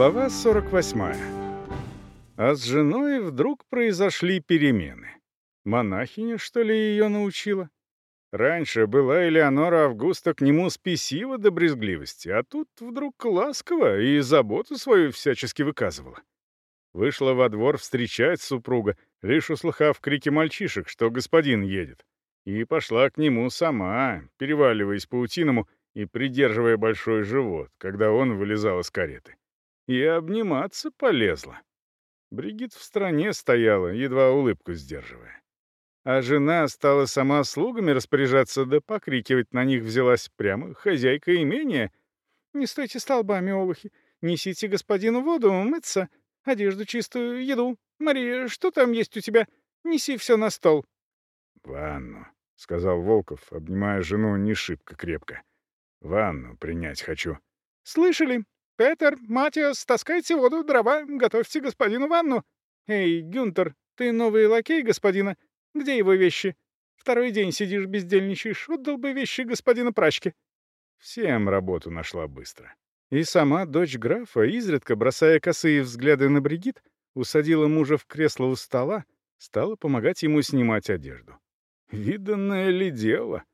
Глава 48. А с женой вдруг произошли перемены. Монахиня, что ли, ее научила? Раньше была Элеонора Августа к нему спесива до брезгливости, а тут вдруг ласково и заботу свою всячески выказывала. Вышла во двор встречать супруга, лишь услыхав крики мальчишек, что господин едет. И пошла к нему сама, переваливаясь паутиному и придерживая большой живот, когда он вылезал из кареты и обниматься полезла. Бригит в стране стояла, едва улыбку сдерживая. А жена стала сама слугами распоряжаться да покрикивать на них взялась прямо хозяйка имения. «Не стойте столбами, олухи, несите господину воду, мыться, одежду чистую, еду. Мария, что там есть у тебя? Неси все на стол». «Ванну», — сказал Волков, обнимая жену не шибко крепко. «Ванну принять хочу». «Слышали?» Петер, Матиас, таскайте воду, дрова, готовьте господину ванну. Эй, Гюнтер, ты новый лакей господина. Где его вещи? Второй день сидишь бездельничаешь, отдал бы вещи господина прачки. Всем работу нашла быстро. И сама дочь графа, изредка бросая косые взгляды на Бригит, усадила мужа в кресло у стола, стала помогать ему снимать одежду. Виданное ли дело?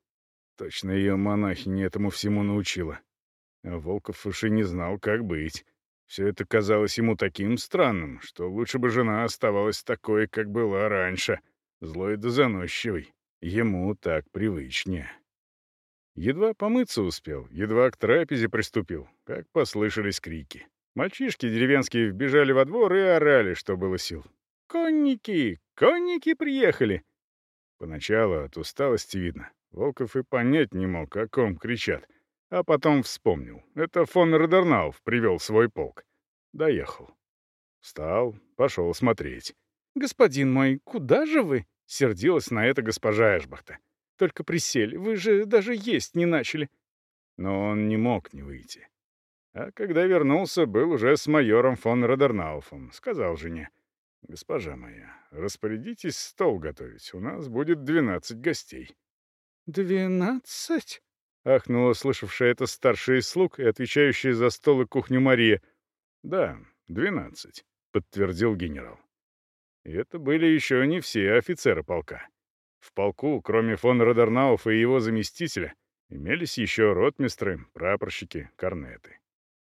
Точно ее монахиня этому всему научила. А волков не знал, как быть. Все это казалось ему таким странным, что лучше бы жена оставалась такой, как была раньше, злой да заносчивой. Ему так привычнее. Едва помыться успел, едва к трапезе приступил, как послышались крики. Мальчишки деревенские вбежали во двор и орали, что было сил. «Конники! Конники приехали!» Поначалу от усталости видно. Волков и понять не мог, о ком кричат — а потом вспомнил. Это фон Родернауф привел свой полк. Доехал. Встал, пошел смотреть. «Господин мой, куда же вы?» — сердилась на это госпожа Эшбахта. «Только присели, вы же даже есть не начали». Но он не мог не выйти. А когда вернулся, был уже с майором фон Родернауфом. Сказал жене, «Госпожа моя, распорядитесь стол готовить, у нас будет двенадцать гостей». «Двенадцать?» Ахнула слышавшая это старшая из слуг и отвечающая за стол и кухню Мария. «Да, двенадцать», — подтвердил генерал. И это были еще не все офицеры полка. В полку, кроме фон Родернауфа и его заместителя, имелись еще ротмистры, прапорщики, корнеты.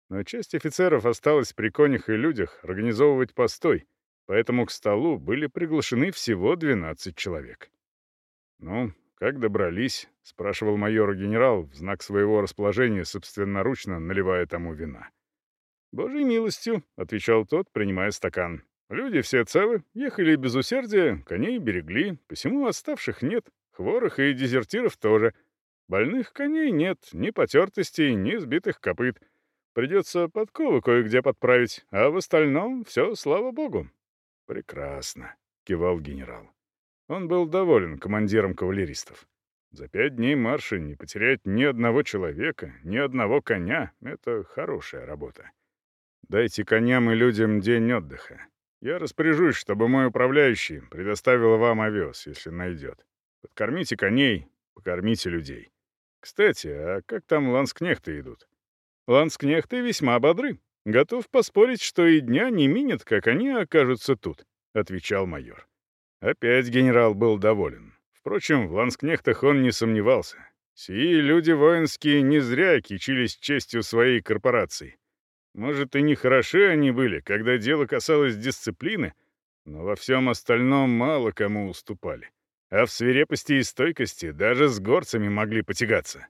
Но часть офицеров осталась при конях и людях организовывать постой, поэтому к «Как добрались?» — спрашивал майор генерал в знак своего расположения, собственноручно наливая тому вина. «Божьей милостью», — отвечал тот, принимая стакан. «Люди все целы, ехали без усердия, коней берегли, посему оставших нет, хворых и дезертиров тоже. Больных коней нет, ни потертостей, ни сбитых копыт. Придется подковы кое-где подправить, а в остальном все, слава богу». «Прекрасно», — кивал генерал. Он был доволен командиром кавалеристов. За пять дней марша не потерять ни одного человека, ни одного коня — это хорошая работа. Дайте коням и людям день отдыха. Я распоряжусь, чтобы мой управляющий предоставил вам овес, если найдет. Подкормите коней, покормите людей. Кстати, а как там ланскнехты идут? Ланскнехты весьма бодры. Готов поспорить, что и дня не минет, как они окажутся тут, — отвечал майор. Опять генерал был доволен. Впрочем, в ланскнехтах он не сомневался. Сии люди воинские не зря кичились честью своей корпорации. Может, и не хороши они были, когда дело касалось дисциплины, но во всем остальном мало кому уступали. А в свирепости и стойкости даже с горцами могли потягаться.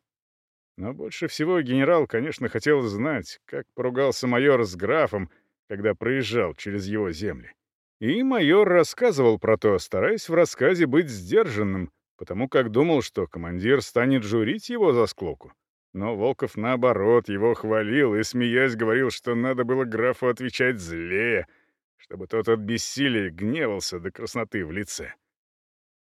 Но больше всего генерал, конечно, хотел знать, как поругался майор с графом, когда проезжал через его земли. И майор рассказывал про то, стараясь в рассказе быть сдержанным, потому как думал, что командир станет журить его за склоку. Но Волков, наоборот, его хвалил и, смеясь, говорил, что надо было графу отвечать злее, чтобы тот от бессилия гневался до красноты в лице.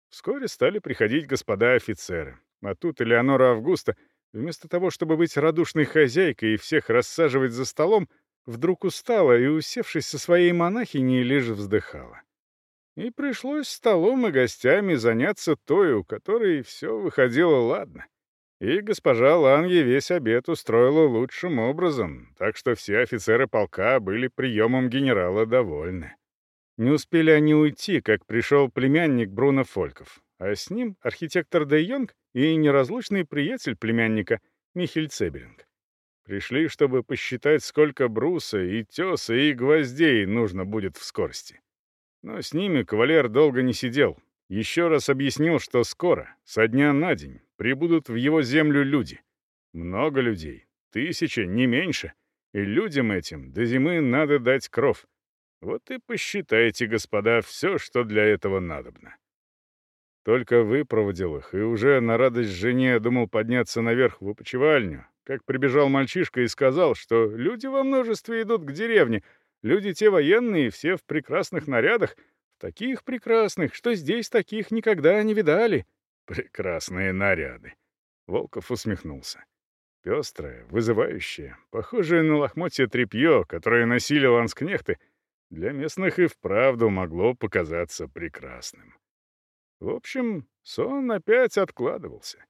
Вскоре стали приходить господа офицеры. А тут Элеонора Августа, вместо того, чтобы быть радушной хозяйкой и всех рассаживать за столом, — Вдруг устала и, усевшись со своей монахиней, лишь вздыхала. И пришлось столом и гостями заняться той, у которой все выходило ладно. И госпожа Ланге весь обед устроила лучшим образом, так что все офицеры полка были приемом генерала довольны. Не успели они уйти, как пришел племянник Бруно Фольков, а с ним архитектор Де Йонг и неразлучный приятель племянника Михель Цеберинг. Пришли, чтобы посчитать, сколько бруса и теса и гвоздей нужно будет в скорости. Но с ними кавалер долго не сидел. Еще раз объяснил, что скоро, со дня на день, прибудут в его землю люди. Много людей, тысячи не меньше. И людям этим до зимы надо дать кров. Вот и посчитайте, господа, все, что для этого надобно. Только выпроводил их, и уже на радость жене думал подняться наверх в опочивальню, как прибежал мальчишка и сказал, что люди во множестве идут к деревне. Люди те военные, все в прекрасных нарядах. в Таких прекрасных, что здесь таких никогда не видали. Прекрасные наряды. Волков усмехнулся. Пестрое, вызывающее, похожее на лохмотье тряпье, которое носили ланскнехты, для местных и вправду могло показаться прекрасным. В общем, сон опять откладывался.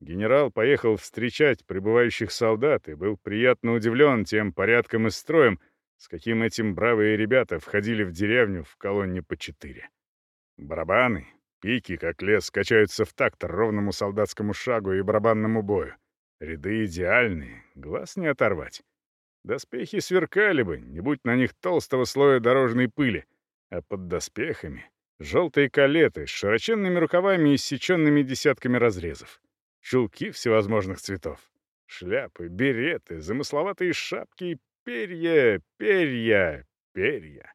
Генерал поехал встречать прибывающих солдат и был приятно удивлен тем порядком и строем, с каким этим бравые ребята входили в деревню в колонне по четыре. Барабаны, пики, как лес, качаются в такт ровному солдатскому шагу и барабанному бою. Ряды идеальные, глаз не оторвать. Доспехи сверкали бы, не будь на них толстого слоя дорожной пыли, а под доспехами — желтые калеты с широченными рукавами и сеченными десятками разрезов. чулки всевозможных цветов, шляпы, береты, замысловатые шапки и перья, перья, перья.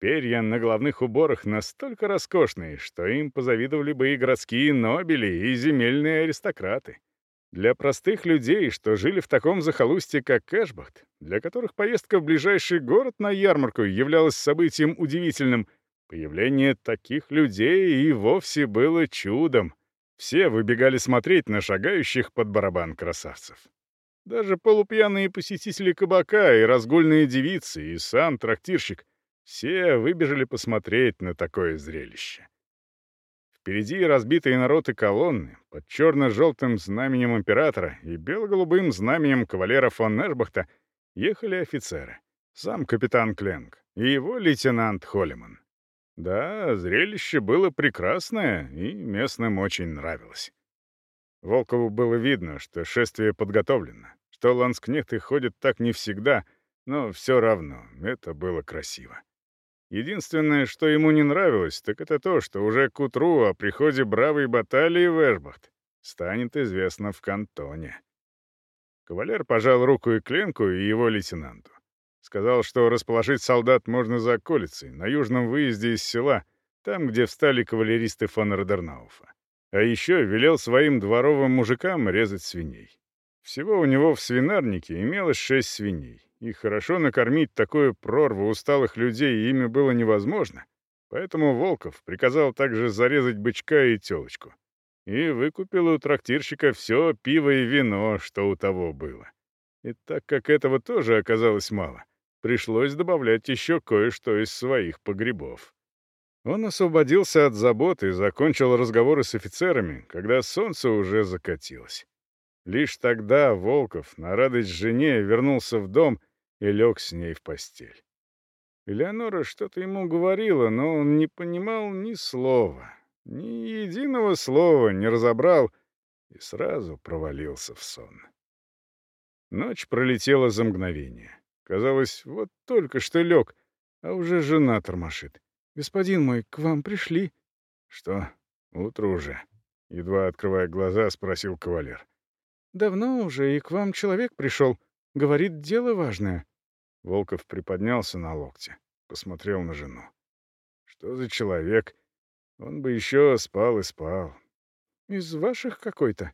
Перья на головных уборах настолько роскошные, что им позавидовали бы и городские нобели, и земельные аристократы. Для простых людей, что жили в таком захолустье, как Кэшбахт, для которых поездка в ближайший город на ярмарку являлась событием удивительным, появление таких людей и вовсе было чудом, Все выбегали смотреть на шагающих под барабан красавцев. Даже полупьяные посетители кабака и разгульные девицы, и сам трактирщик — все выбежали посмотреть на такое зрелище. Впереди разбитые народы колонны под черно-желтым знаменем императора и бело-голубым знаменем кавалера фон Эшбахта ехали офицеры, сам капитан Кленг и его лейтенант Холлиман. Да, зрелище было прекрасное, и местным очень нравилось. Волкову было видно, что шествие подготовлено, что ланскнехты ходят так не всегда, но все равно это было красиво. Единственное, что ему не нравилось, так это то, что уже к утру о приходе бравой баталии в Эшбахт станет известно в кантоне. Кавалер пожал руку и Кленку, и его лейтенанту. Сказал, что расположить солдат можно за околицей, на южном выезде из села, там, где встали кавалеристы фон Родернауфа. А еще велел И так как этого тоже оказалось мало, пришлось добавлять еще кое-что из своих погребов. Он освободился от забот и закончил разговоры с офицерами, когда солнце уже закатилось. Лишь тогда Волков на радость жене вернулся в дом и лег с ней в постель. Элеонора что-то ему говорила, но он не понимал ни слова, ни единого слова не разобрал и сразу провалился в сон. Ночь пролетела за мгновение. Казалось, вот только что лег, а уже жена тормошит. «Господин мой, к вам пришли». «Что? Утро уже?» Едва открывая глаза, спросил кавалер. «Давно уже, и к вам человек пришел. Говорит, дело важное». Волков приподнялся на локте, посмотрел на жену. «Что за человек? Он бы еще спал и спал». «Из ваших какой-то?»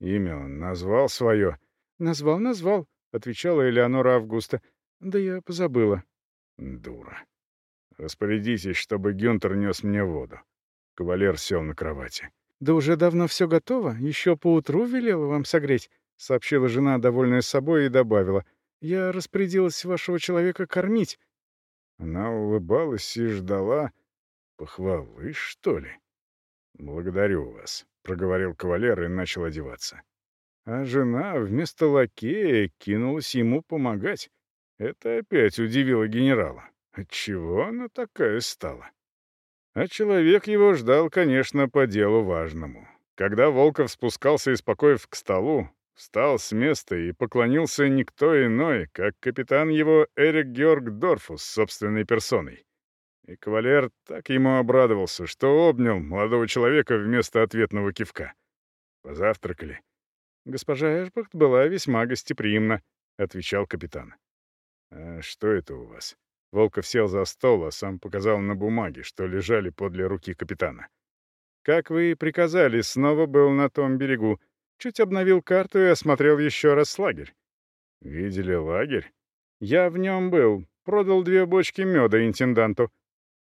Имя он назвал свое, «Назвал, назвал», — отвечала Элеонора Августа. «Да я позабыла». «Дура». «Распорядитесь, чтобы Гюнтер нес мне воду». Кавалер сел на кровати. «Да уже давно все готово. Еще поутру велела вам согреть», — сообщила жена, довольная собой, и добавила. «Я распорядилась вашего человека кормить». Она улыбалась и ждала. «Похвалы, что ли?» «Благодарю вас», — проговорил кавалер и начал одеваться. А жена вместо лакея кинулась ему помогать. Это опять удивило генерала. Отчего она такая стала? А человек его ждал, конечно, по делу важному. Когда Волков спускался из покоев к столу, встал с места и поклонился никто иной, как госпожа Эшбрахт была весьма гостеприимна», — отвечал капитан. «А что это у вас?» Волков сел за стол, а сам показал на бумаге, что лежали подле руки капитана. «Как вы и приказали, снова был на том берегу. Чуть обновил карту и осмотрел еще раз лагерь». «Видели лагерь?» «Я в нем был. Продал две бочки меда интенданту».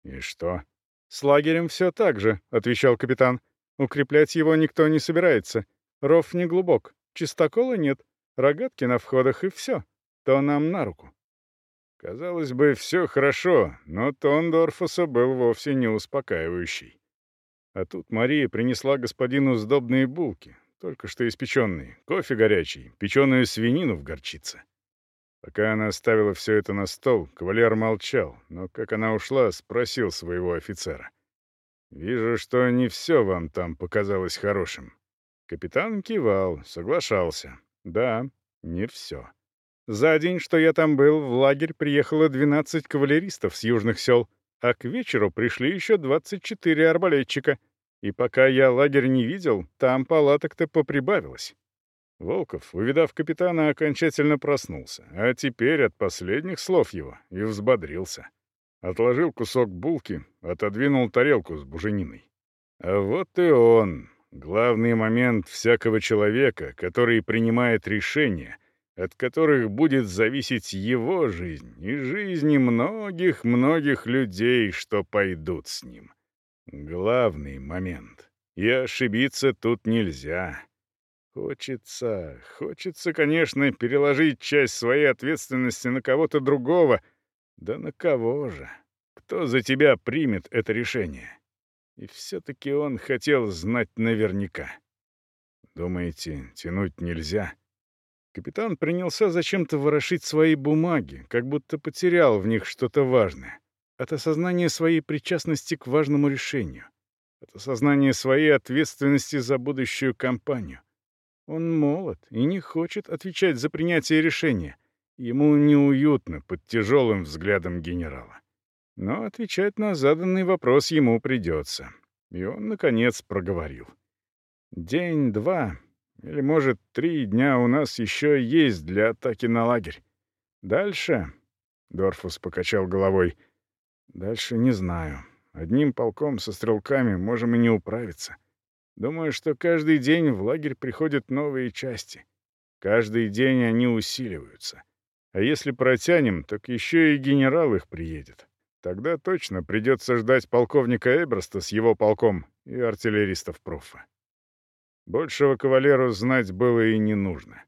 «И что?» «С лагерем все так же», — отвечал капитан. «Укреплять его никто не собирается. Ров не глубок, чистокола нет, рогатки на входах и все. То нам на руку. Казалось бы, все хорошо, но тон Дорфуса был вовсе не успокаивающий. А тут Мария принесла господину сдобные булки, только что испеченные, кофе горячий, печеную свинину в горчице. Пока она ставила все это на стол, кавалер молчал, но, как она ушла, спросил своего офицера. «Вижу, что не все вам там показалось хорошим. Капитан кивал, соглашался. Да, не все. За день, что я там был, в лагерь приехало 12 кавалеристов с южных сел, а к вечеру пришли еще 24 арбалетчика. И пока я лагерь не видел, там палаток-то поприбавилось. Волков, увидав капитана, окончательно проснулся, а теперь от последних слов его и взбодрился. Отложил кусок булки, отодвинул тарелку с бужениной. А вот и он, главный момент всякого человека, который принимает решения, от которых будет зависеть его жизнь и жизни многих-многих людей, что пойдут с ним. Главный момент. И ошибиться тут нельзя. Хочется, хочется, конечно, переложить часть своей ответственности на кого-то другого. Да на кого же? Кто за тебя примет это решение? И все-таки он хотел знать наверняка. Думаете, тянуть нельзя? Капитан принялся зачем-то ворошить свои бумаги, как будто потерял в них что-то важное. От осознания своей причастности к важному решению. От осознания своей ответственности за будущую компанию. Он молод и не хочет отвечать за принятие решения. Ему неуютно под тяжелым взглядом генерала но отвечать на заданный вопрос ему придется. И он, наконец, проговорил. «День-два, или, может, три дня у нас еще есть для атаки на лагерь. Дальше...» — Дорфус покачал головой. «Дальше не знаю. Одним полком со стрелками можем и не управиться. Думаю, что каждый день в лагерь приходят новые части. Каждый день они усиливаются. А если протянем, так еще и генерал их приедет. Тогда точно придется ждать полковника Эберста с его полком и артиллеристов профа. Большего кавалеру знать было и не нужно.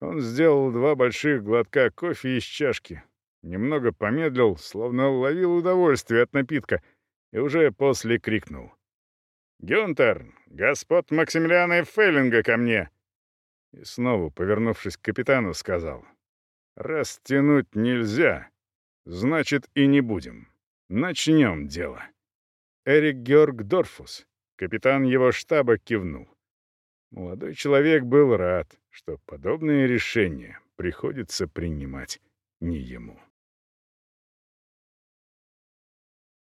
Он сделал два больших глотка кофе из чашки, немного помедлил, словно ловил удовольствие от напитка, и уже после крикнул. «Гюнтер, господ Максимилиана и ко мне!» И снова, повернувшись к капитану, сказал. «Растянуть нельзя, Значит, и не будем. Начнем дело. Эрик Георг Дорфус, капитан его штаба, кивнул. Молодой человек был рад, что подобные решения приходится принимать не ему.